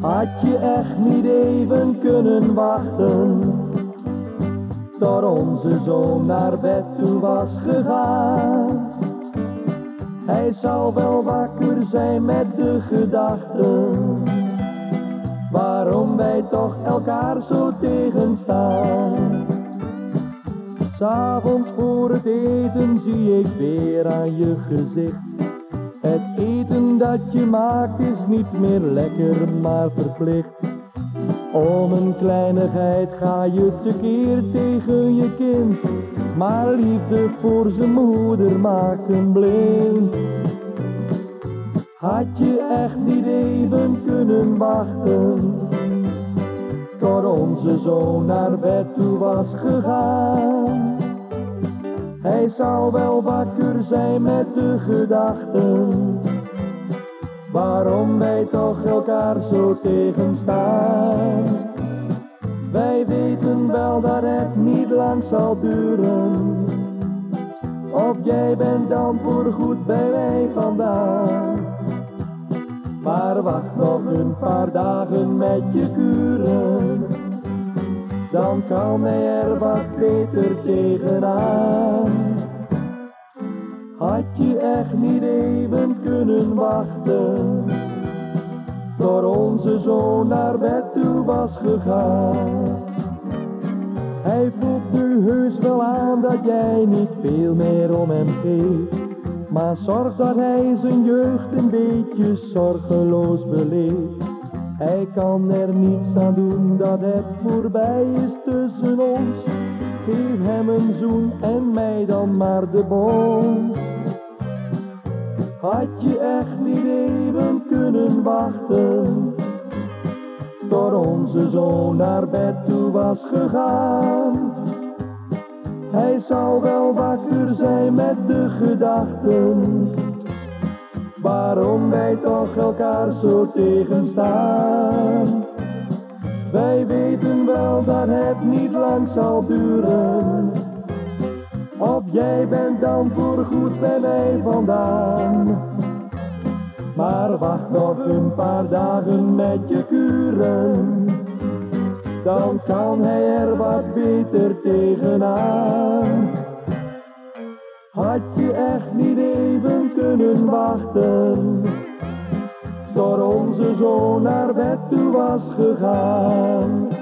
Had je echt niet even kunnen wachten tot onze zoon naar bed toe was gegaan? Hij zal wel wakker zijn met de gedachten waarom wij toch elkaar zo tegenstaan. S'avonds voor het eten zie ik weer aan je gezicht. Het eten dat je maakt is niet meer lekker, maar verplicht. Om een kleinigheid ga je tekeer tegen je kind. Maar liefde voor zijn moeder maakt hem blind. Had je echt niet even kunnen wachten tot onze zoon naar bed toe was gegaan? Hij zal wel wakker zijn met de gedachten waarom wij toch elkaar zo tegenstaan. Wij weten wel dat het niet lang zal duren, of jij bent dan voorgoed bij mij vandaan. Maar wacht nog een paar dagen met je kuren, dan kan hij er wat beter tegenaan. Had je echt niet even kunnen wachten, tot onze zoon naar bed toe was gegaan. Hij voelt nu heus wel aan dat jij niet veel meer om hem geeft. Maar zorg dat hij zijn jeugd een beetje zorgeloos beleeft. Hij kan er niets aan doen dat het voorbij is tussen ons. Geef hem een zoen en mij dan maar de bons. Had je echt niet even kunnen wachten tot onze zoon naar bed toe was gegaan? Hij zal wel wakker zijn met de gedachten waarom wij toch elkaar zo tegenstaan. Wij weten wel dat het niet lang zal duren, of jij bent dan voorgoed bij mij vandaan. Maar wacht nog een paar dagen met je kuren dan kan hij er wat beter tegenaan. Echt niet even kunnen wachten, tot onze zoon naar bed toe was gegaan.